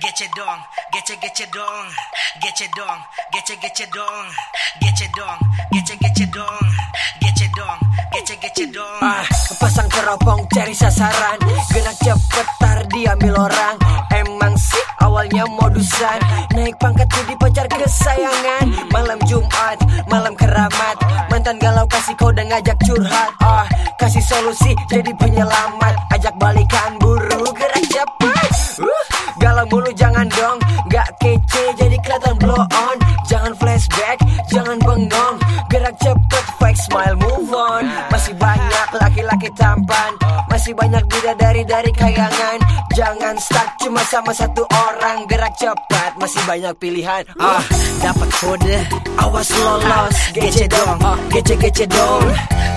Gece dong, gece gece dong, gece dong, gece gece dong, gece dong, gece gece dong, gece dong, gece gece dong. Ah, pasang teropong cari sasaran. Gerak cepet tar diambil orang. Emang sih awalnya modusan. Naik pangkat jadi pacar kesayangan. Malam Jumat, malam keramat. Mantan galau kasih kode ngajak curhat. Ah, kasih solusi jadi penyelamat. Ajak balikan buru. Gerak cepet smile, move on. Masih banyak laki-laki tampan. Masih banyak bidadari dari kayangan. Jangan stuck cuma sama satu orang. Gerak cepat, masih banyak pilihan. Ah, Dapat kode, awas lolos. Gece dong, gece-gece dong.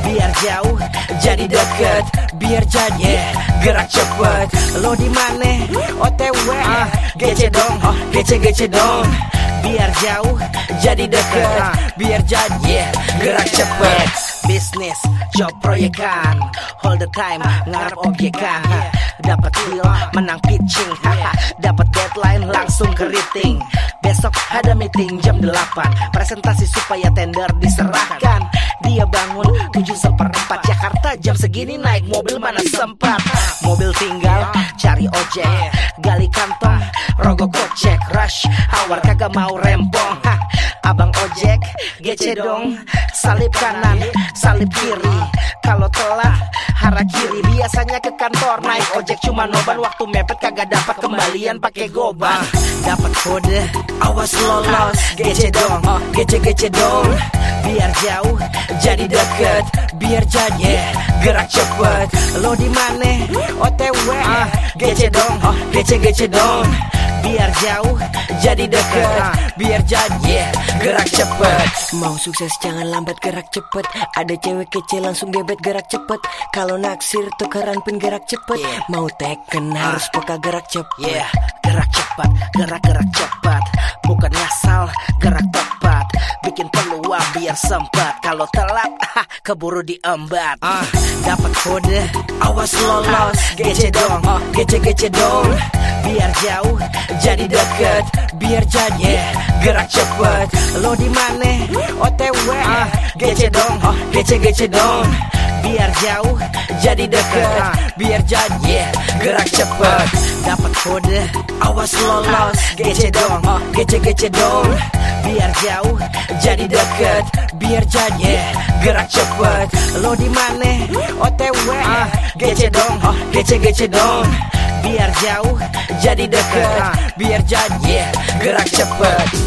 Biar jauh, Jadi deket, biar jadi Gerak cepet, lo di mana? OTW Ah, Gece dong, gece-gece dong. Biar jauh, Jadi deket, Ah. biar jadi Gerak cepet. Bisnis, job proyekan. All the time, ngarep objekan Dapat deal, menang pitching. Dapat deadline, langsung keriting Besok ada meeting jam 8 Presentasi supaya tender diserahkan Dia bangun 7 seperempat Jakarta jam segini naik mobil mana sempat? Mobil tinggal, cari ojek Gali kantong, rogok gocek Rush, hour kagak mau rempong. Abang ojek, gece dong Salip kanan, salip kiri. Kalau telat, Biasanya ke kantor naik ojek cuma noban. Waktu mepet kagak dapat kembalian pakai goban Dapat kode, Awas lolos, gece dong, gece-gece dong. Biar jauh Jadi deket, biar jadi Gerak cepet, Lo di mana? OTW Gece dong, gece-gece dong. Biar jauh Jadi deket, Ah. biar jadi Gerak cepet. Mau sukses jangan lambat gerak cepet. Ada cewek kece langsung gebet gerak cepet. Kalau naksir tukeran pun gerak cepet. Mau teken harus peka gerak cepet. Yeah, gerak cepat, gerak-gerak cepat Bukan ngasal, gerak tepat Bikin peluang biar sempat. Kalau telat, keburu diembat. Ah, Dapat kode, Awas lolos, gece dong, gece-gece dong. Biar jauh Jadi deket, biar jadi Gerak cepet, Lo di mana? OTW Ah, Gece dong, gece-gece dong Biar jauh Jadi deket, Ah. biar jadi Gerak cepet, Dapat kode, awas lolos. Gece dong, gece-gece dong. Biar jauh Jadi deket, biar jadi Gerak cepet, Lo di mana? OTW. Gece dong, gece-gece dong. Biar jauh Jadi deket, biar jadi Gerak cepet